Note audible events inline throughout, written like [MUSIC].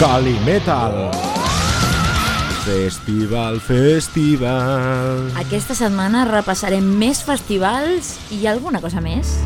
Calimetal. Festival, festival. Aquesta setmana repassarem més festivals i alguna cosa més.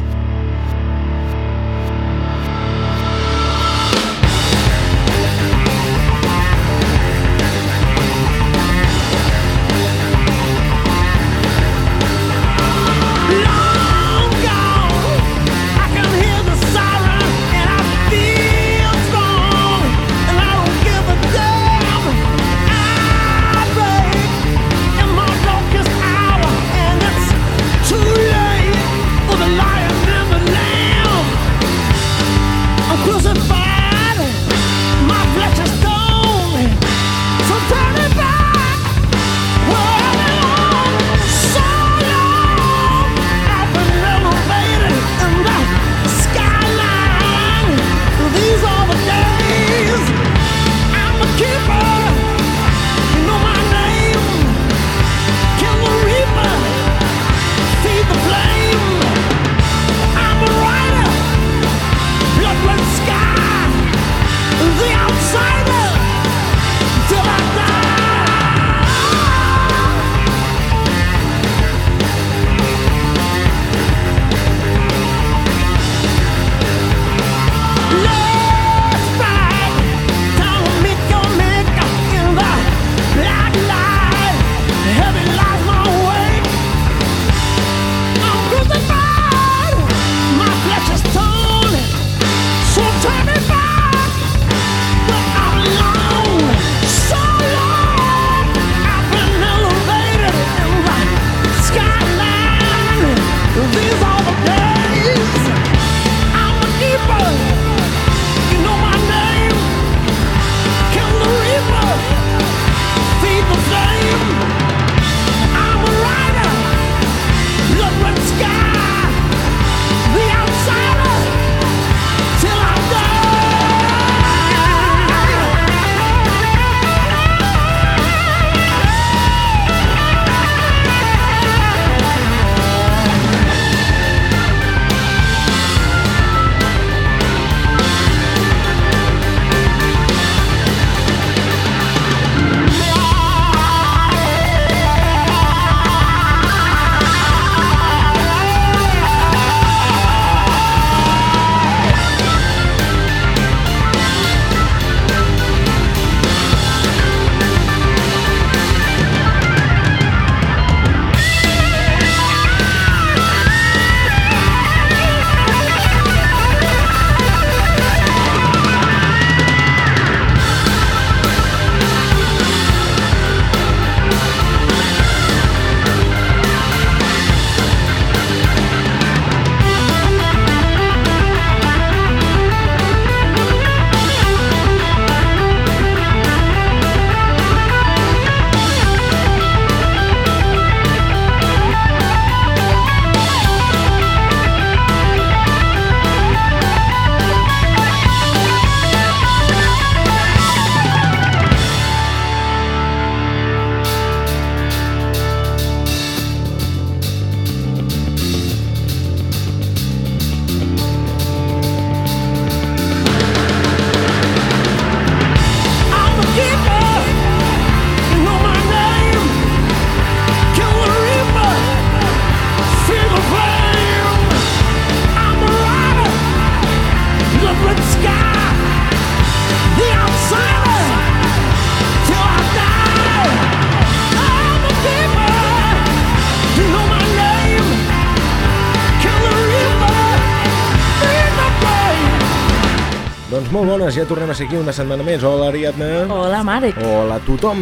Bones, ja tornem a ser aquí una setmana més. Hola, Ariadna. Hola, Marc. Hola a tothom.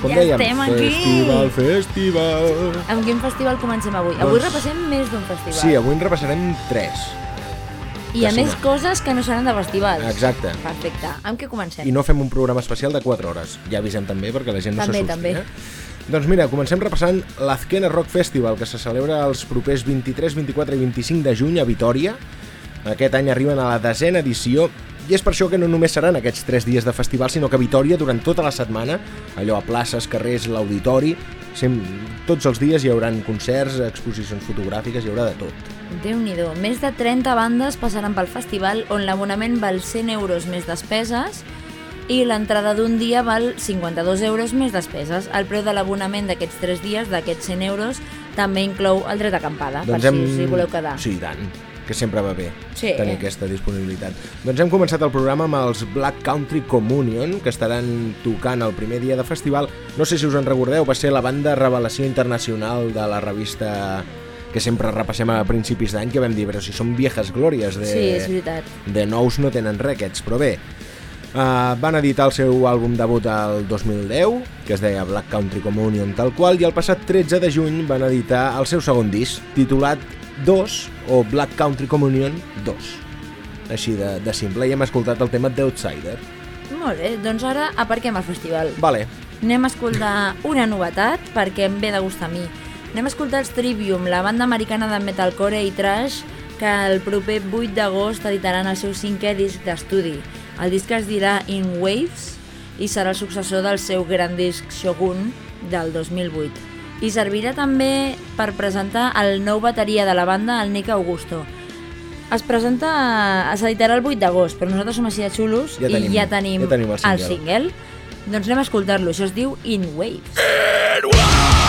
Com Ja dèiem, estem aquí. festival, festival. Amb quin festival comencem avui? Avui Doncs- repassem més d'un festival. Sí, avui en repassarem tres. I a més no. coses que no seran de festivals. Exacte. Perfecte. Amb què comencem? I no fem un programa especial de 4 hores. Ja avisem també perquè la gent no També, s'assusti. també. Eh? Doncs mira, comencem repassant l'Azkena Rock Festival, que se celebra els propers 23, 24 i 25 de juny a Vitoria. Aquest any arriben a la desena edició i és per això que no només seran aquests 3 dies de festival, sinó que Vitoria durant tota la setmana, allò a places, carrers, l'auditori, tots els dies hi hauran concerts, exposicions fotogràfiques, hi haurà de tot. déu nhi Més de 30 bandes passaran pel festival on l'abonament val 100 euros més despeses i l'entrada d'un dia val 52 euros més despeses. El preu de l'abonament d'aquests 3 dies, d'aquests 100 euros, també inclou el dret d'acampada, per si us hi voleu quedar. Sí, i tant, que sempre va bé Sí. tenir aquesta disponibilitat. Doncs hem començat el programa amb els Black Country Communion, que estaran tocant el primer dia de festival. No sé si us en recordeu, va ser la banda revelació internacional de la revista que sempre repassem a principis d'any, que vam dir, però si són viejas glòries de, Sí, és veritat. de nous no tenen res aquests, però bé, uh, van editar el seu àlbum debut al 2010, que es deia Black Country Communion tal qual, i el passat 13 de juny van editar el seu segon disc, titulat 2 o Black Country Communion 2. Així de, de simple, i hem escoltat el tema The Outsider. Molt bé, doncs ara aparquem el festival. Vale, Anem a escoltar una novetat perquè em ve de gust a mi. Anem a escoltar els Trivium, la banda americana de metalcore i trash que el proper 8 d'agost editaran el seu cinquè disc d'estudi. El disc es dirà In Waves i serà el successor del seu gran disc Shogun del 2008. I servirà també per presentar el nou bateria de la banda, el Nick Augusto. Es presenta, s'editarà el 8 d'agost, però nosaltres som així de xulos Ja tenim- i ja tenim, ja tenim el single. el single. Doncs anem a escoltar-lo, això es diu In Waves. Do I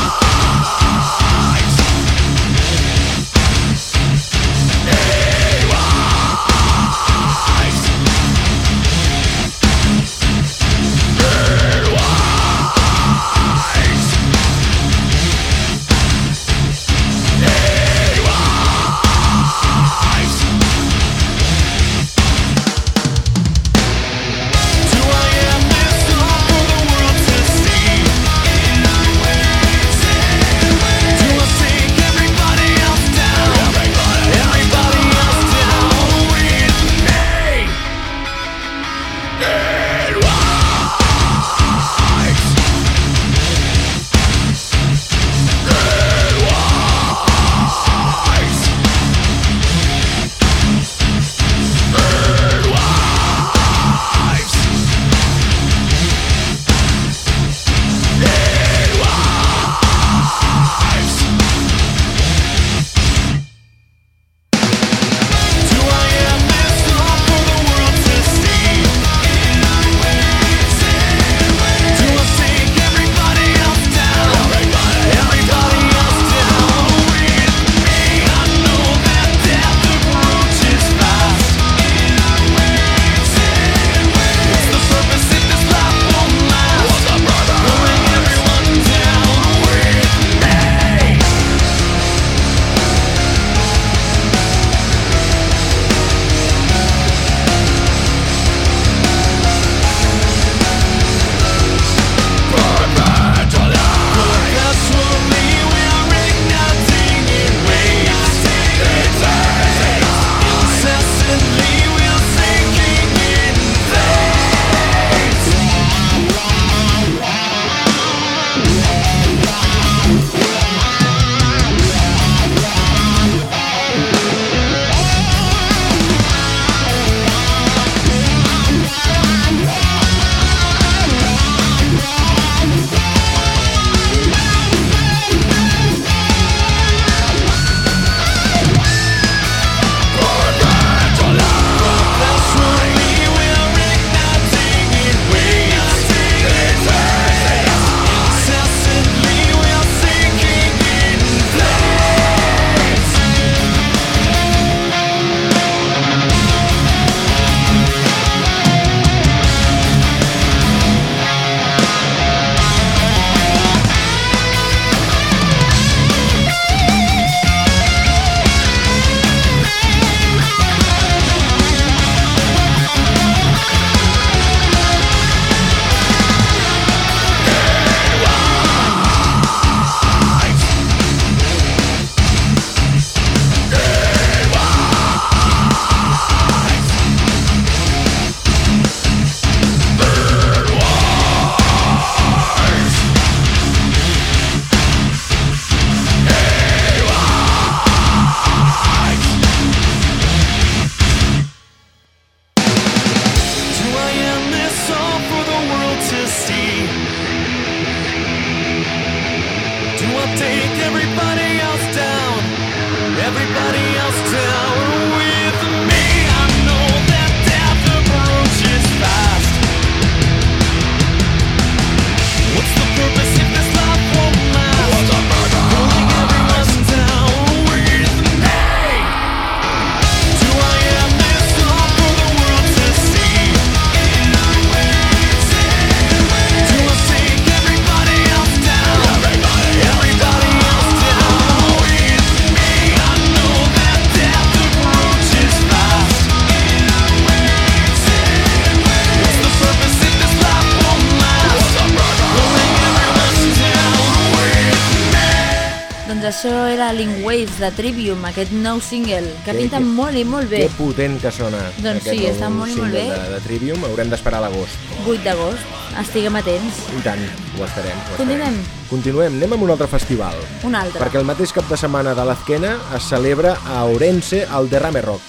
doncs això era Link Waves de Trivium, aquest nou single, que Que- pinta que- molt i molt bé. Que potent que sona Doncs aquest sí, nou està molt i molt single bé. De, de Trivium, haurem d'esperar l'agost. 8 d'agost, estiguem atents. I tant, ho estarem. Ho Continuem. Estarem. Continuem, anem amb un altre festival. Un altre. Perquè el mateix cap de setmana de l'Azquena es celebra a Orense el Derrame Rock,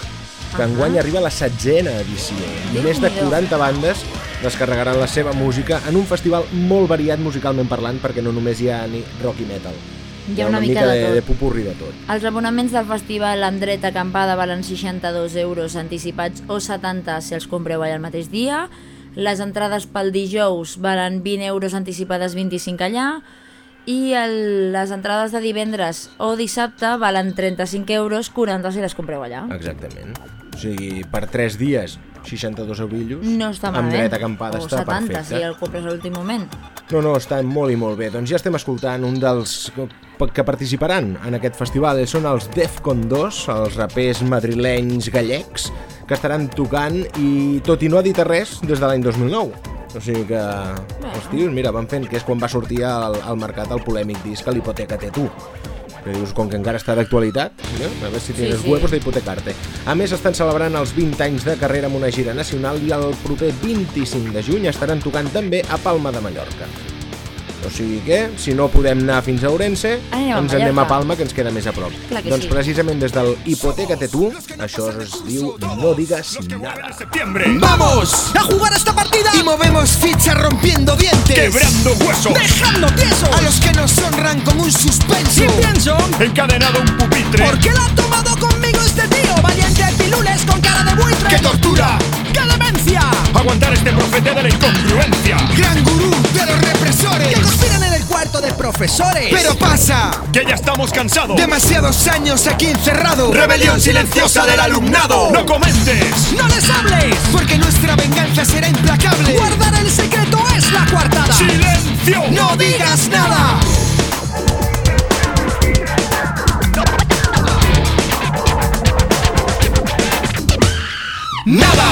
que Ahà. enguany arriba a la setzena edició. I més de Déu-n'hi-do. 40 bandes descarregaran la seva música en un festival molt variat musicalment parlant, perquè no només hi ha ni rock i metal. Hi ha una mica de de, tot. de pupurri de tot. Els abonaments del festival amb dret a acampada valen 62 euros anticipats o 70 si els compreu allà el mateix dia. Les entrades pel dijous valen 20 euros anticipades 25 allà i el, les entrades de divendres o dissabte valen 35 euros 40 si les compreu allà. Exactament. O sigui, per 3 dies, 62 eurillos. No està Amb malament. dret a acampada o està 70 perfecte. si el compres a l'últim moment. No, no, està molt i molt bé. Doncs ja estem escoltant un dels que- participaran en aquest festival. Són els Defcon 2, els rapers madrilenys gallecs, que estaran tocant i tot i no edita res des de l'any 2009. O sigui que els tios, mira, van fent que és quan va sortir al, al mercat el polèmic disc l'hipoteca té tu que dius, com que encara està d'actualitat, no? a veure si tienes sí. huevos d'hipotecarte. A més, estan celebrant els 20 anys de carrera amb una gira nacional i el proper 25 de juny estaran tocant també a Palma de Mallorca. O sigui que, si no podem anar fins a Ourense, Anem a ens anem a. Palma, que ens queda més a prop. Doncs sí. precisament des del Hipoteca-te tu, això es diu No digues nada. ¡Vamos! ¡A jugar esta partida! Y movemos fichas rompiendo dientes. Quebrando huesos. ¡Dejando tiesos! A los que nos honran con un suspenso. Sin pienso. Encadenado a un pupitre. ¿Por qué lo ha tomado conmigo este tío? Valiente pilules con cara de buitre. ¡Qué tortura! ¡Qué demencia! Aguantar este profeta de la incongruencia. De profesores. Pero pasa. Que ya estamos cansados. Demasiados años aquí encerrado. Rebelión silenciosa del alumnado. No comentes. ¡No les hables! Porque nuestra venganza será implacable. Guardar el secreto es la coartada. Silencio. ¡No digas! Nada. Nada.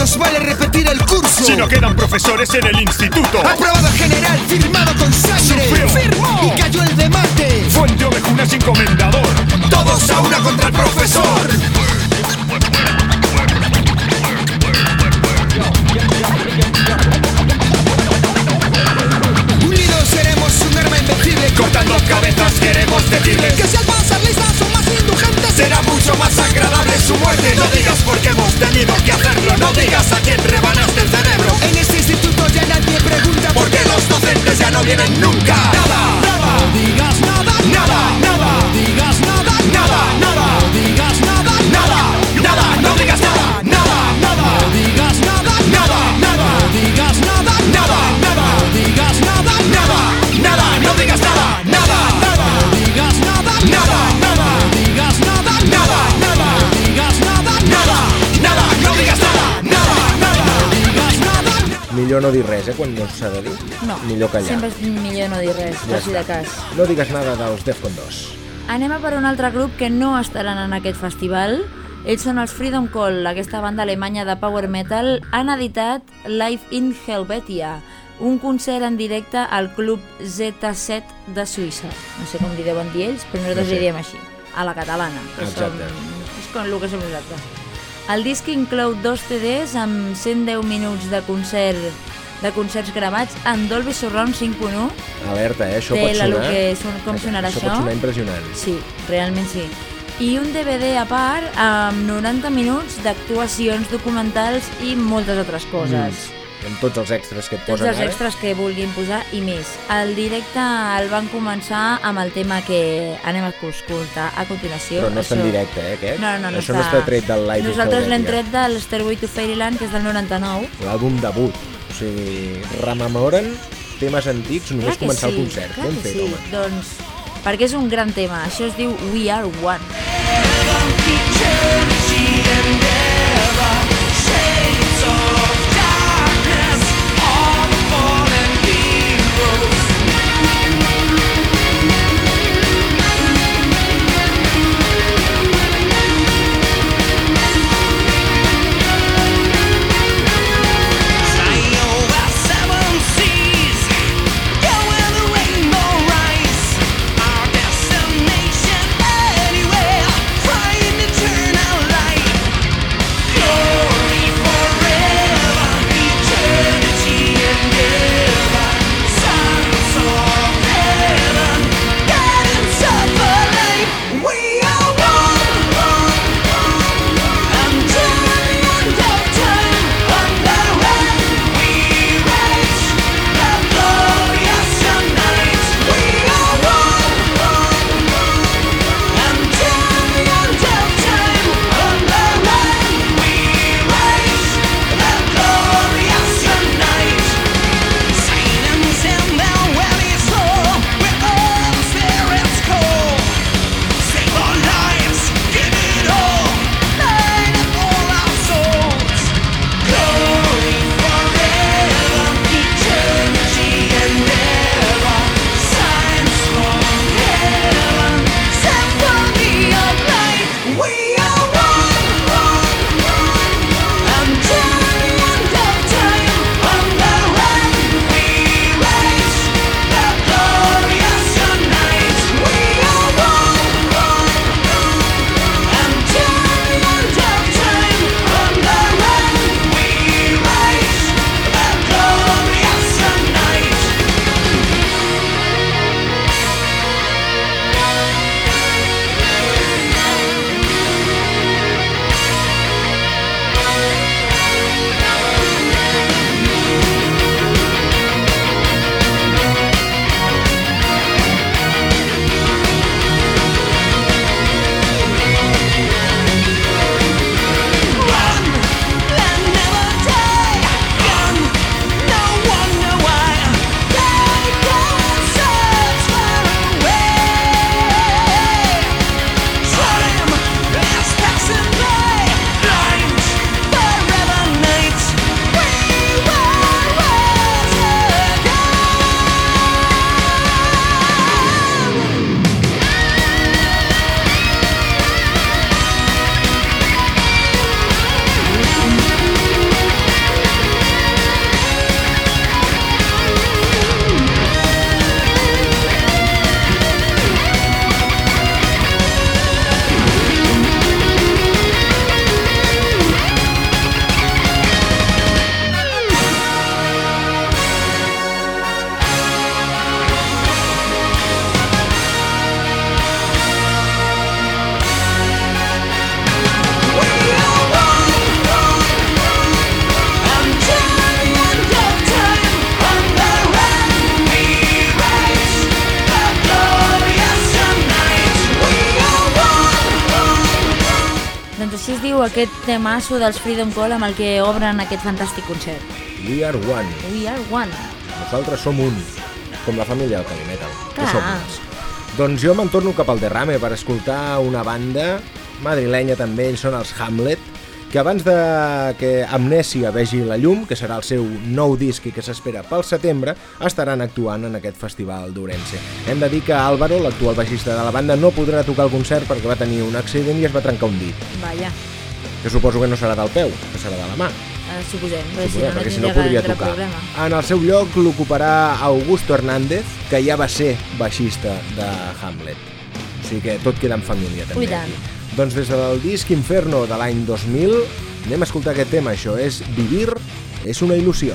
Nos vale repetir el curso. Si no quedan profesores en el instituto. Aprobado general, firmado con sangre. Sufrió. Firmó. Y cayó el demate. Fuente Ovejuna sin comendador. Todos a una contra el profesor. Unidos seremos un arma invencible. Cortando cabezas queremos decirles Que si al pasar listas son más indulgentes. Será mucho más agradable su muerte. No digas por qué hemos tenido que hacerlo. No digas a quién rebanaste el cerebro. En este instituto ya nadie pregunta Porque los docentes ya no vienen nunca. Nada, nada, digas nada. nada, nada Millor no dir res, eh, quan no s'ha de dir. No, Millor callar. sempre és millor no dir res, per si de cas. No digues nada dels Defcon 2. Anem a per un altre grup que no estaran en aquest festival. Ells són els Freedom Call, aquesta banda alemanya de power metal. Han editat Live in Helvetia, un concert en directe al Club Z7 de Suïssa. No sé com li deuen dir ells, però nosaltres No sé. li diem així, a la catalana. que Exacte. Som, és com el que som nosaltres. El disc inclou dos CDs amb 110 minuts de concert de concerts gravats en Dolby Surround 5.1 Alerta, eh? Això pot sonar... lo que son- com sonarà això? això? pot sonar impressionant. Sí, realment sí. I un DVD a part amb 90 minuts d'actuacions documentals i moltes altres coses. Amb tots els extras que et Tots posen els ara. extras que vulguin posar i més. El directe el van començar amb el tema que anem a escoltar a continuació. Però no està en directe, eh, aquest? No, no, no Això no està tret del Live Nosaltres l'hem tret del Stairway to Fairyland, que és del 99. L'àlbum debut. O sigui, rememoren temes antics només Clar començar sí, el concert. clar que fet, sí. home. Doncs, perquè és un gran tema. Això es diu We Are One. Temasso dels Freedom Call amb el que obren aquest fantàstic concert. We are one. We are one. Nosaltres som un, com la família del heavy metal. Clar. som uns. Doncs jo me'n torno cap al derrame per escoltar una banda madrilenya també, ells són els Hamlet, que abans de que Amnèsia vegi la llum, que serà el seu nou disc i que s'espera pel setembre, estaran actuant en aquest festival d'Orense. Hem de dir que Álvaro, l'actual baixista de la banda, no podrà tocar el concert perquè va tenir un accident i es va trencar un dit, Vaja, que suposo que no serà del peu, que serà de la mà. eh, suposem, perquè si Suposem, no, no perquè si no tindria podria tocar. problema. En el seu lloc l'ocuparà Augusto Hernández, que ja va ser baixista de Hamlet. O sigui que tot queda en família també. Ui, aquí. Doncs des del disc Inferno de l'any 2000 anem a escoltar aquest tema, això és Vivir és una il·lusió.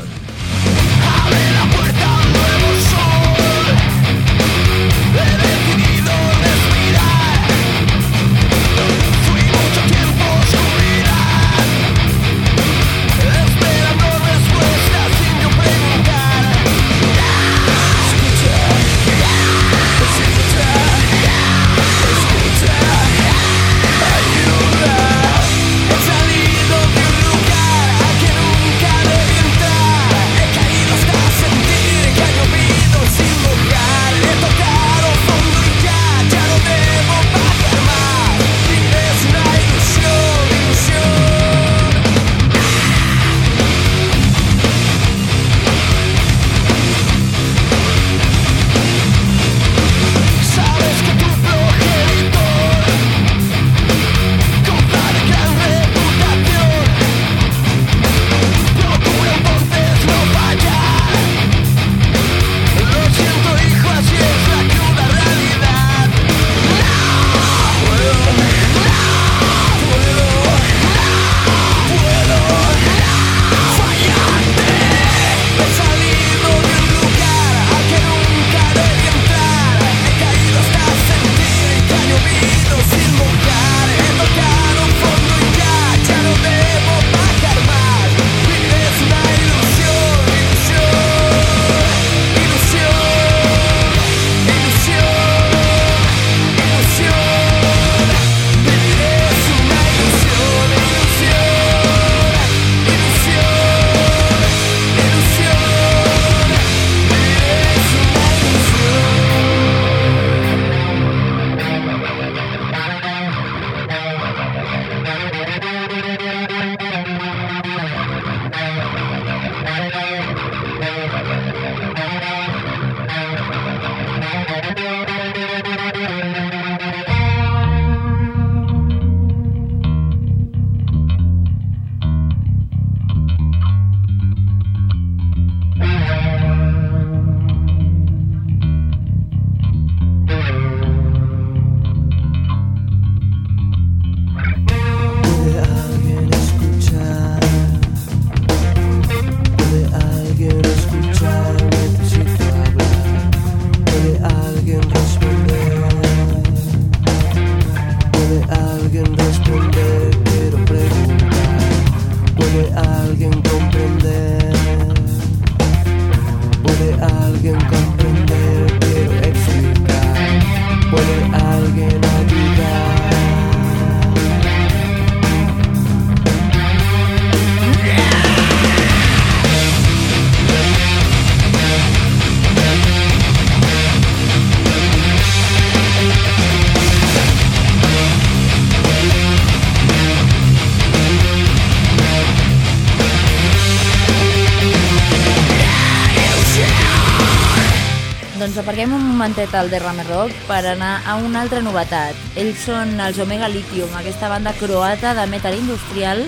Doncs aparquem un momentet al Derrame Rock per anar a una altra novetat. Ells són els Omega Lithium, aquesta banda croata de metal industrial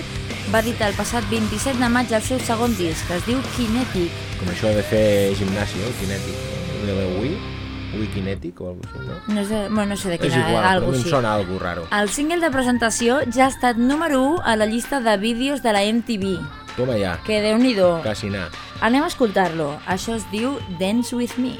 va editar el passat 27 de maig el seu segon disc, que es diu Kinetic. Com això de fer gimnàsia, kinètic. De la Wii, Wii kinètic o alguna cosa així, no? No sé, bueno, no sé de És quina, igual, algo però així. sona algo raro. El single de presentació ja ha estat número 1 a la llista de vídeos de la MTV, Toma ja, que déu-n'hi-do. quasi anar. Anem a escoltar-lo. Això es diu Dance With Me.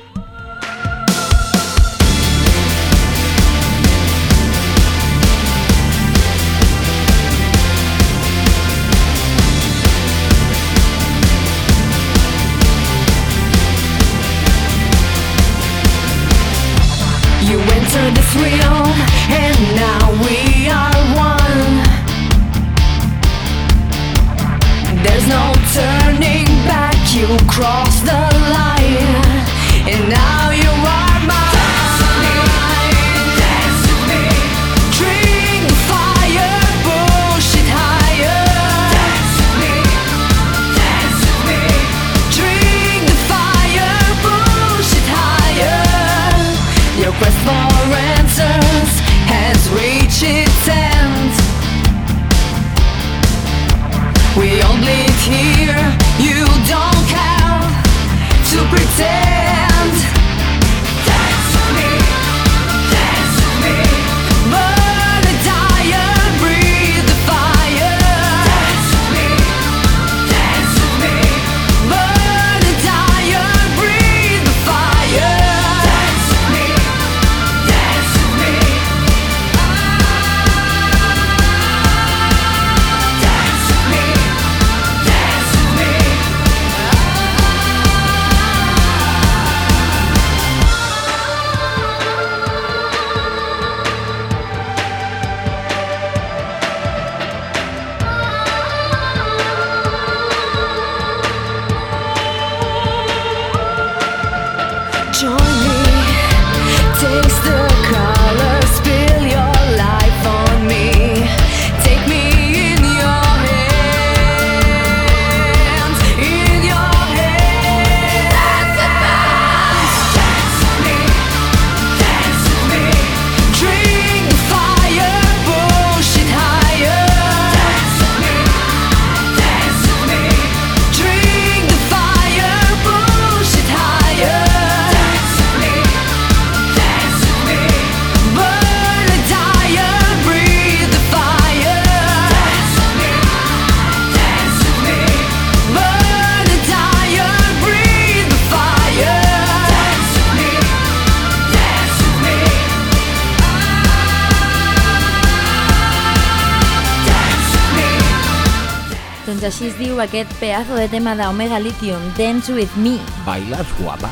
Aquest pedazo de tema d'Omega Lithium, Dance With Me. Bailes, guapa.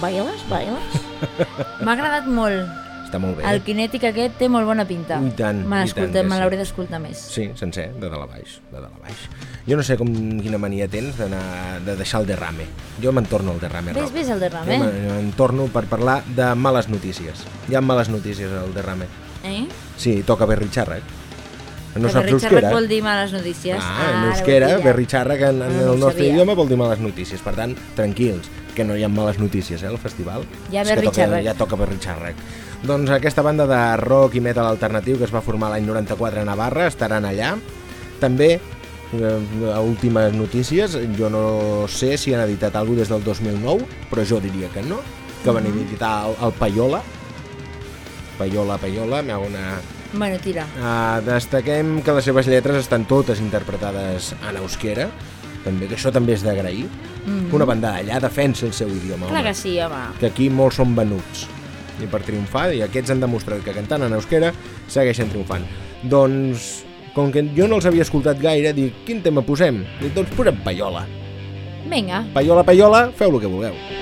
Bailes? Bailes? [LAUGHS] M'ha agradat molt. Està molt bé. El kinètic aquest té molt bona pinta. I tant, Me i tant me sí. l'hauré d'escoltar més. Sí, sencer, de dalt a baix, de dalt a baix. Jo no sé com, quina mania tens d'anar de deixar el derrame. Jo me'n torno al derrame Ves, ves el derrame. Jo me'n torno per parlar de males notícies. Hi ha males notícies al derrame. Eh? Sí, toca Berry Charrac. No que saps euskera? vol dir males notícies. Ah, Ara en euskera, Charrac en, en No, no el nostre sabia. idioma vol dir males notícies. Per tant, tranquils, que no hi ha males notícies, eh, al festival. Ha toca, Charrac. Ja toca Berry Charrac. Doncs aquesta banda de rock i metal alternatiu que es va formar l'any 94 a Navarra estaran allà. També, eh, a últimes notícies, jo no sé si han editat alguna des del 2009, però jo diria que no, que van Mhm. editar el, el Paiola. Paiola, Paiola, m'ha una... Bueno, tira. Uh, destaquem que les seves lletres estan totes interpretades en euskera, també, que això també és d'agrair, que una banda d'allà defensi el seu idioma. Clar home, que sí, home. que aquí molts són venuts i per triomfar, i aquests han demostrat que cantant en euskera segueixen triomfant. Doncs, com que jo no els havia escoltat gaire, dic, quin tema posem? Dic, doncs posem Paiola. Vinga. Paiola, Paiola, feu el que vulgueu.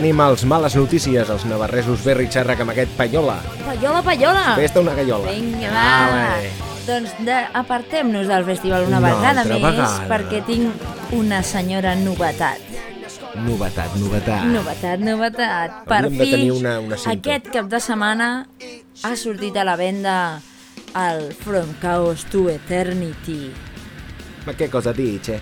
Tenim els males notícies, els navarresos Berri Xerrac amb aquest Payola. Payola, payola! Festa una gallola. Vinga, va! Vale. Doncs de, apartem-nos del festival una, Una vegada més, vegada. perquè tinc una senyora novetat. Novetat, novetat. Novetat, novetat. Per fi, tenir una- una cinta. aquest cap de setmana ha sortit a la venda el From Chaos to Eternity. Ma che cosa dice?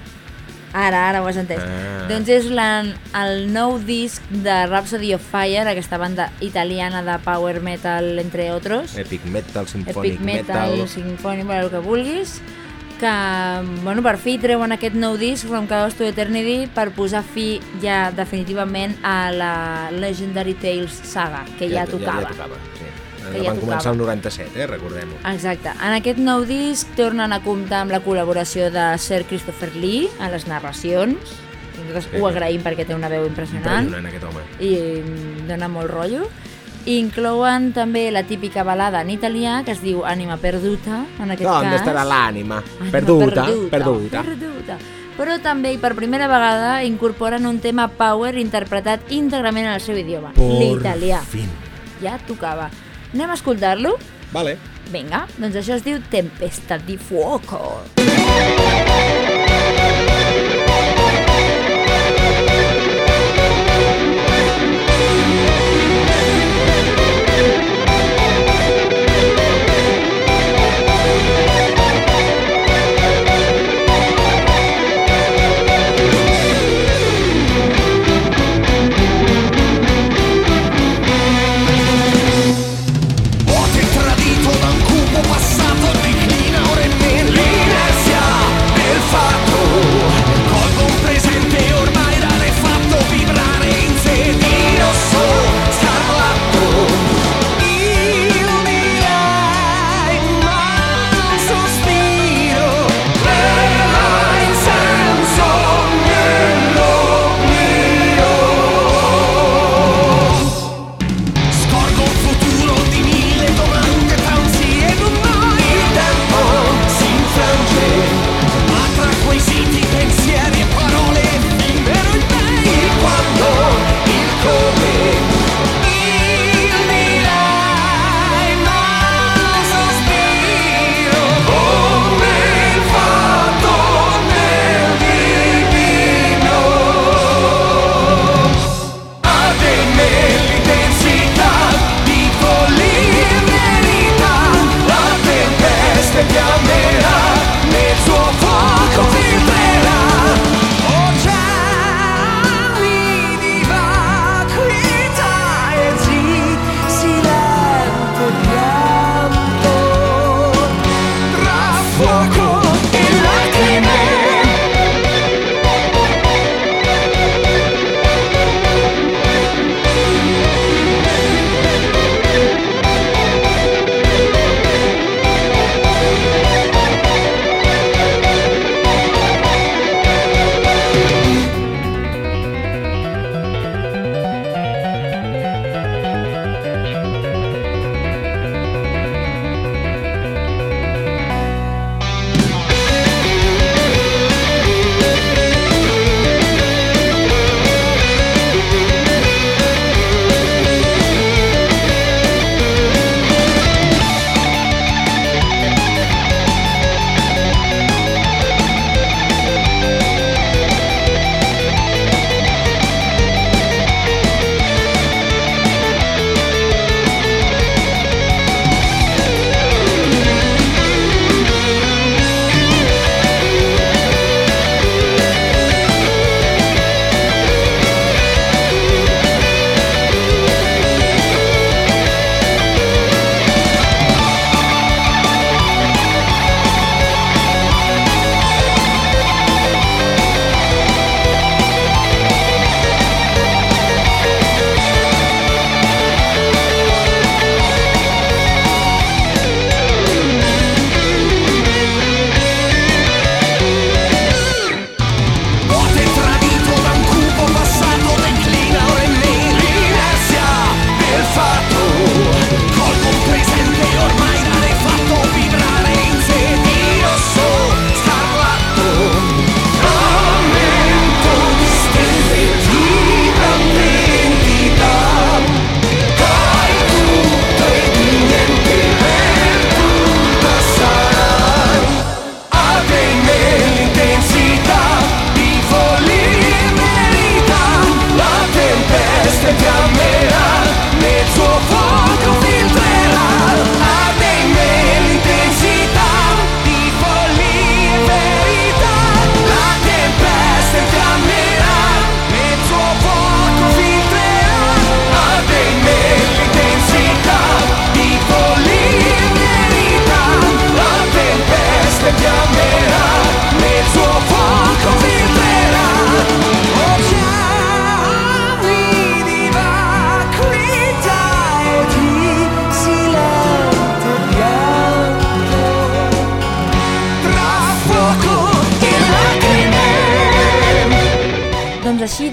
Ara, ara ho has entès. Ah. Doncs és la, el nou disc de Rhapsody of Fire, aquesta banda italiana de power metal, entre otros. Epic Metal, Symphonic Epic Metal, Symphonic, el que vulguis, que bueno, per fi treuen aquest nou disc, From Chaos to Eternity, per posar fi ja definitivament a la Legendary Tales saga, que ja, tocava. Ja, ja tocava. Que ja van començar el 97, eh? recordem-ho. Exacte. En aquest nou disc tornen a comptar amb la col·laboració de Sir Christopher Lee a les narracions. Nosaltres Sí. ho agraïm perquè té una veu impressionant Impressionant aquest home. i dona molt rotllo. Inclouen també la típica balada en italià que es diu Anima Perduta, en aquest ¿Dónde cas. estarà l'ànima? Anima Perduta, perduta. perduta. Però també, i per primera vegada, incorporen un tema power interpretat íntegrament en el seu idioma, l'italià. Ja tocava. Anem a escoltar-lo? Vale. Vinga, doncs això es diu Tempesta di Fuoco. Ho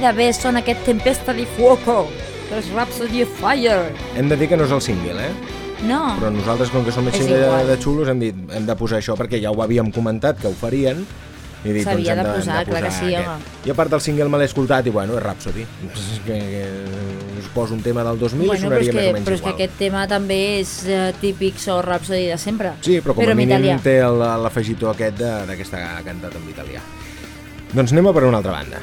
així de bé sona aquest Tempesta di Fuoco, dels Rhapsody of Fire. Hem de dir que no és el single, eh? No, Però nosaltres, com que som És així de, igual. de xulos, hem dit hem de posar això perquè ja ho havíem comentat que ho farien. I dit, S'havia doncs, hem de posar, hem clar que sí, aquest. home. I a part del single me l'he escoltat i bueno, és Rhapsody. És que, que us poso un tema del 2000 i bueno, però, sonaria és més que, o menys però és que igual. aquest tema també és eh, típic so Rhapsody de sempre. Sí, però com però a mínim italià. té l'afegitó aquest de- d'aquesta cantat en italià. Doncs anem a per una altra banda.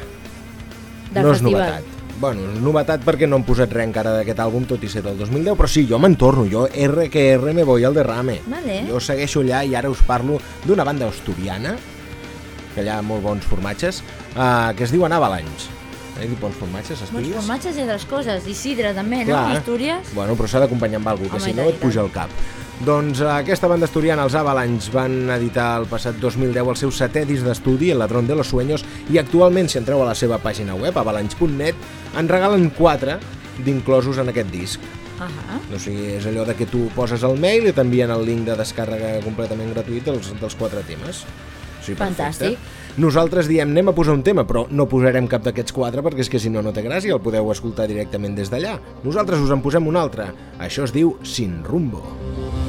Del no és festival. novetat. Bueno, és novetat perquè no hem posat res encara d'aquest àlbum, tot i ser del 2010, però sí, jo me'n torno, jo R que R me voy al derrame. Vale. Jo segueixo allà i ara us parlo d'una banda asturiana, que allà ha molt bons formatges, uh, que es diuen Avalanche. He dit bons formatges, Bons Astúries? formatges i altres coses. I sidra també, no? Clar. Astúries. Bueno, però s'ha d'acompanyar amb alguna cosa, que si no et puja al cap. Doncs eh, aquesta banda asturiana, els Avalanche, van editar el passat 2010 el seu setè disc d'estudi, El ladrón de los sueños, i actualment, si entreu a la seva pàgina web, avalanche.net, en regalen quatre d'inclosos en aquest disc. Ahà. O sigui, és allò de que tu poses el mail i t'envien el link de descàrrega completament gratuït dels, dels quatre temes. O sigui, perfecte. Nosaltres diem, anem a posar un tema, però no posarem cap d'aquests quatre perquè és que si no, no té gràcia, el podeu escoltar directament des d'allà. Nosaltres us en posem un altre. Això es diu Sin Rumbo. Cambia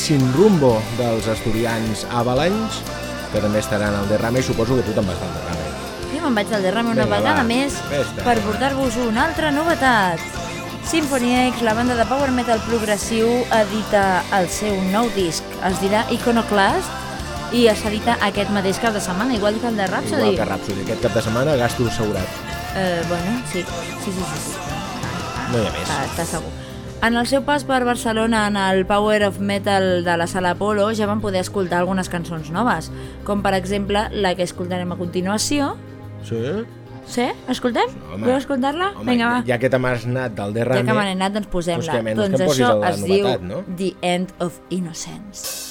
Sin Rumbo dels asturians Avalanche, que també estaran al Derrame i suposo que tu te'n vas al Derrame. Jo me'n vaig al derrame una Vinga, vegada va, més fes-te. per portar-vos una altra novetat. Symphony X, la banda de power metal progressiu, edita el seu nou disc. Es dirà Iconoclast i s'edita aquest mateix cap de setmana, igual que el de Rhapsody. Igual que Rhapsody. Aquest cap de setmana gasto assegurat. Eh, bueno, sí, sí, sí, sí. sí. No hi ha més. Està, està segur. En el seu pas per Barcelona en el Power of Metal de la Sala Apolo ja vam poder escoltar algunes cançons noves, com per exemple la que escoltarem a continuació. Sí? Sí? Escoltem? Home. Voleu escoltar-la? Vinga, va. ja que te m'has anat del Ja Derrame... que me n'he anat, doncs posem-la. Doncs doncs això es novetat, diu no? The End of Innocence.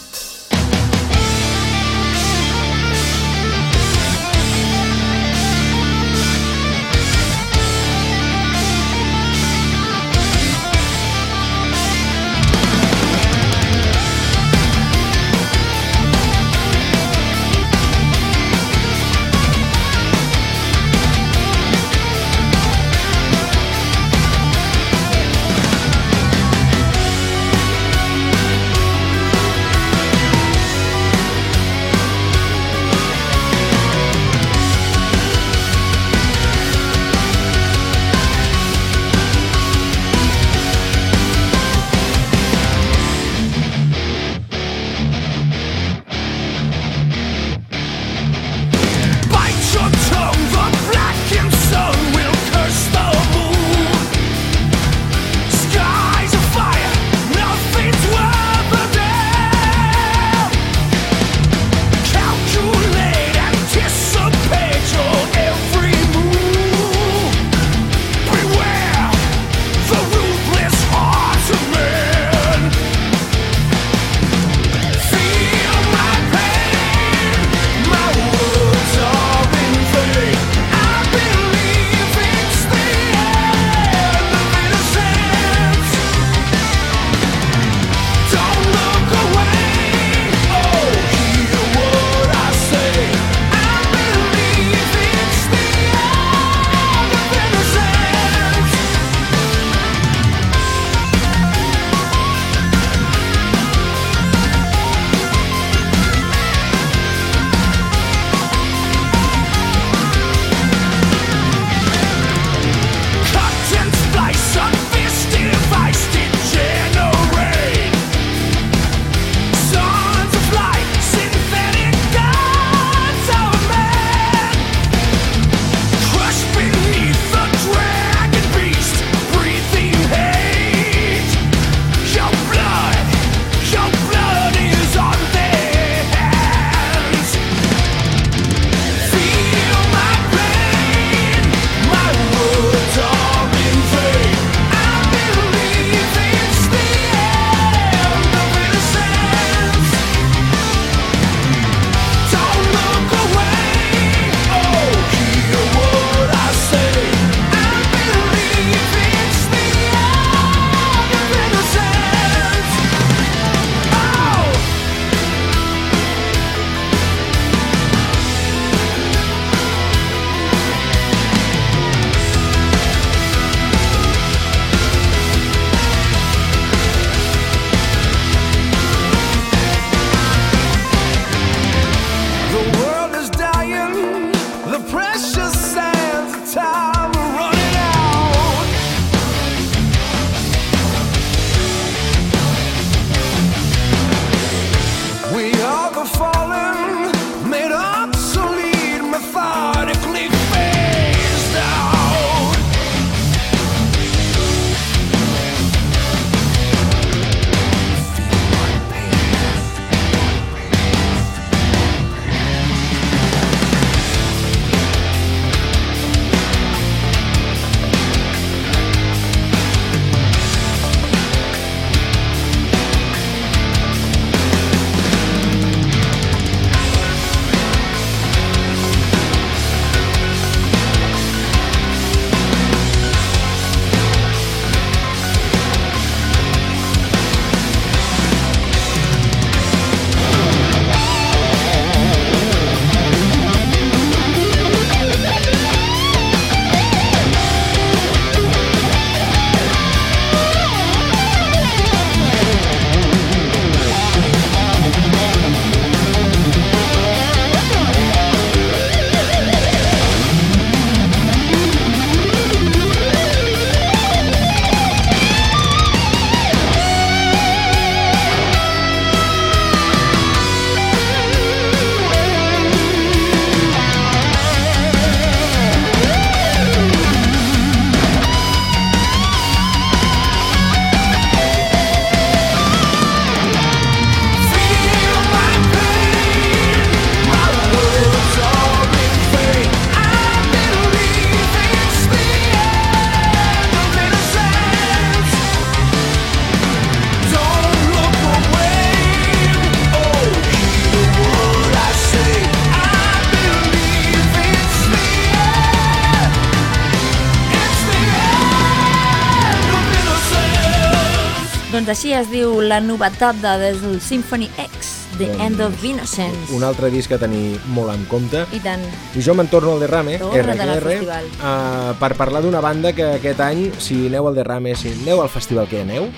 Així es diu la novetat de des del Symphony X, The Doncs, End of Innocence. Un altre disc a tenir molt en compte. I tant. I jo me'n torno al Derrame, RQR, festival. uh, per parlar d'una banda que aquest any, si aneu al Derrame, si aneu al festival que aneu,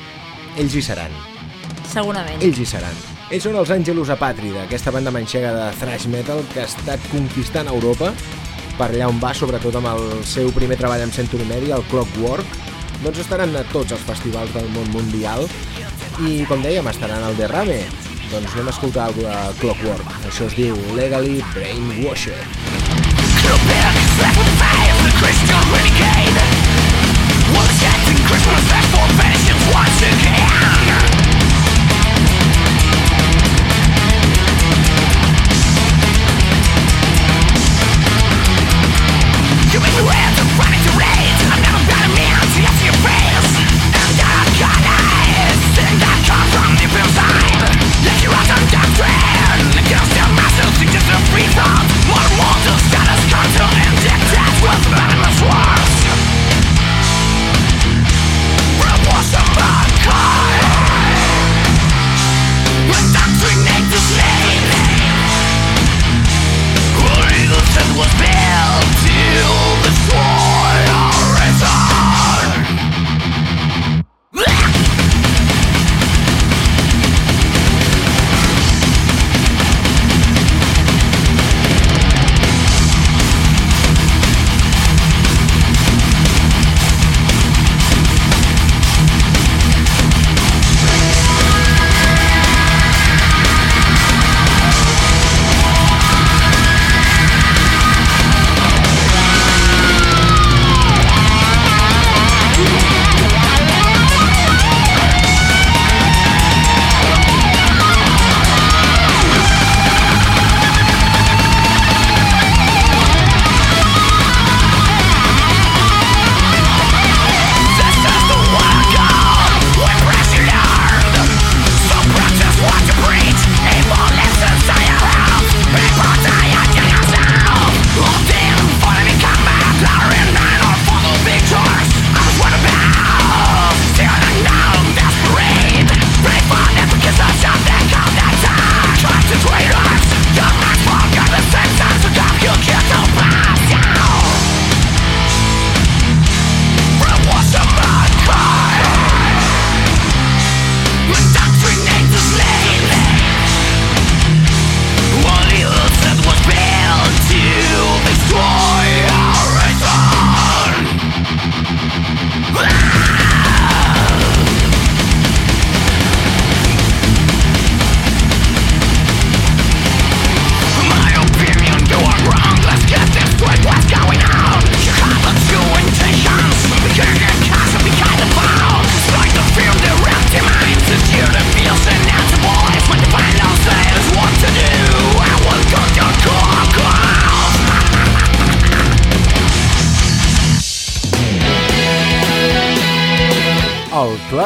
ells hi seran. Segurament. Ells hi seran. Ells són els Angelus Apàtrida, aquesta banda manxega de thrash metal que ha estat conquistant Europa per allà on va, sobretot amb el seu primer treball amb Century Media, el Clockwork. Doncs estaran a tots els festivals del món mundial i, com dèiem, estaran al Derrame. Doncs anem a escoltar alguna Clockwork. Això es diu Legally Brainwashed. El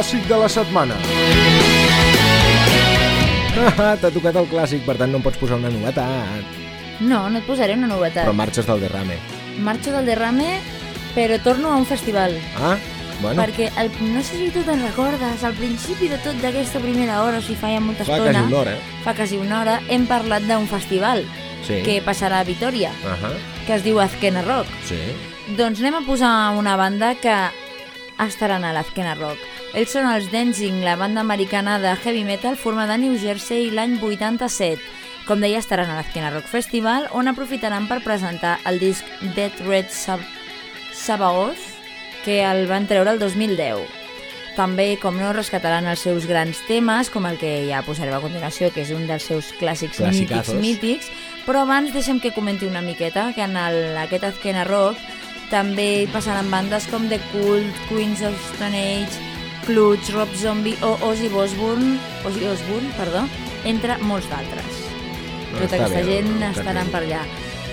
clàssic de la setmana. [LAUGHS] T'ha tocat el clàssic, per tant no em pots posar una novetat. No, no et posaré una novetat. Però marxes del derrame. Marxo del derrame, però torno a un festival. Ah, bueno, Perquè el, no sé si tu te'n recordes, al principi de tot d'aquesta primera hora, o si feia molta fa estona, quasi una hora. fa quasi una hora, hem parlat d'un festival Sí. que passarà a Vitoria, Uh -huh. que es diu Azkena Rock. Sí. Doncs anem a posar una banda que estaran a l'Azkena Rock. Ells són els Dancing, la banda americana de heavy metal formada a New Jersey l'any 87. Com deia, estaran a l'Azkena Rock Festival, on aprofitaran per presentar el disc Dead Red Sab Sabaoth, que el van treure el 2010. També, com no, rescataran els seus grans temes, com el que ja posarem a continuació, que és un dels seus clàssics mítics, mítics, però abans deixem que comenti una miqueta que en el, aquest Azkena Rock també hi passaran bandes com The Cult, Queens of Stone Age, Clutch, Rob Zombie o Ozzy Osbourne, Ozzy Osbourne, perdó, entre molts d'altres. Tota Està aquesta bé, gent estaran bé. per allà.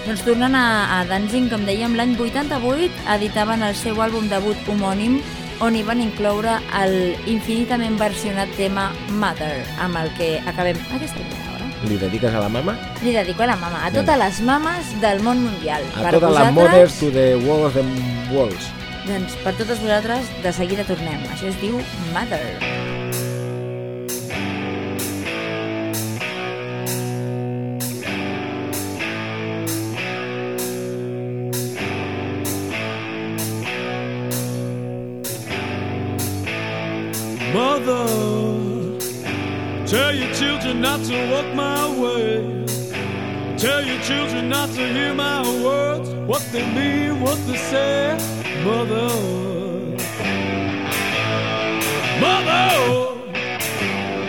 Doncs tornant a, a Danzig, com dèiem, l'any 88 editaven el seu àlbum debut homònim on hi van incloure el infinitament versionat tema Mother, amb el que acabem aquesta hora. Li dediques a la mama? Li dedico a la mama, a Vinga. totes les mames del món mundial. A totes les mothers to the wall of the walls. Doncs per totes vosaltres, de seguida tornem. Això es diu Mother. children not to walk my way. Tell your children not to hear my words, what they mean, what they say, mother. Mother,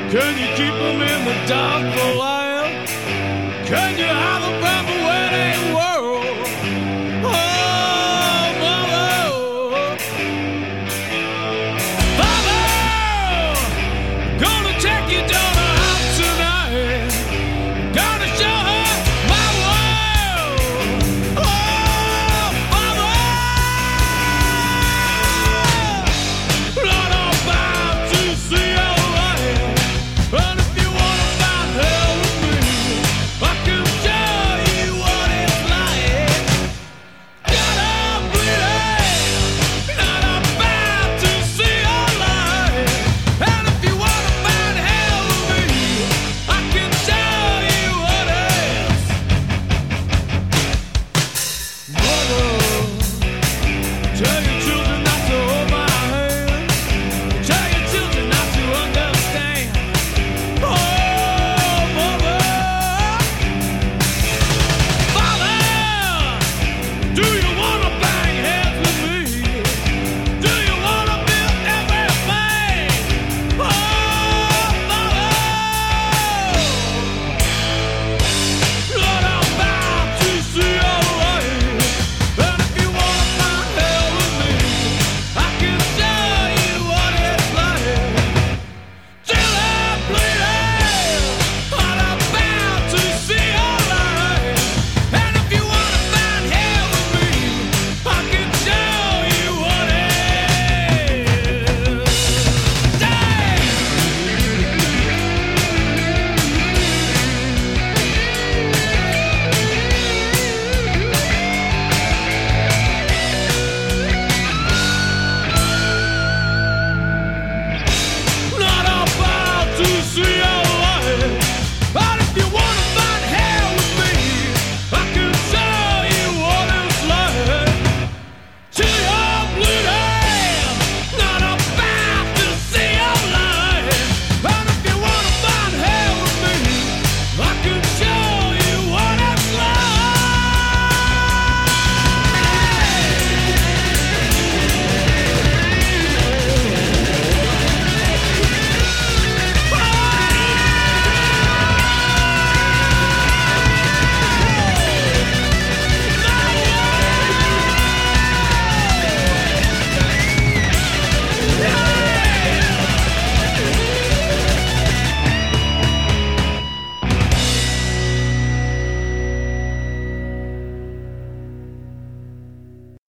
can you keep them in the dark for a while? Can you?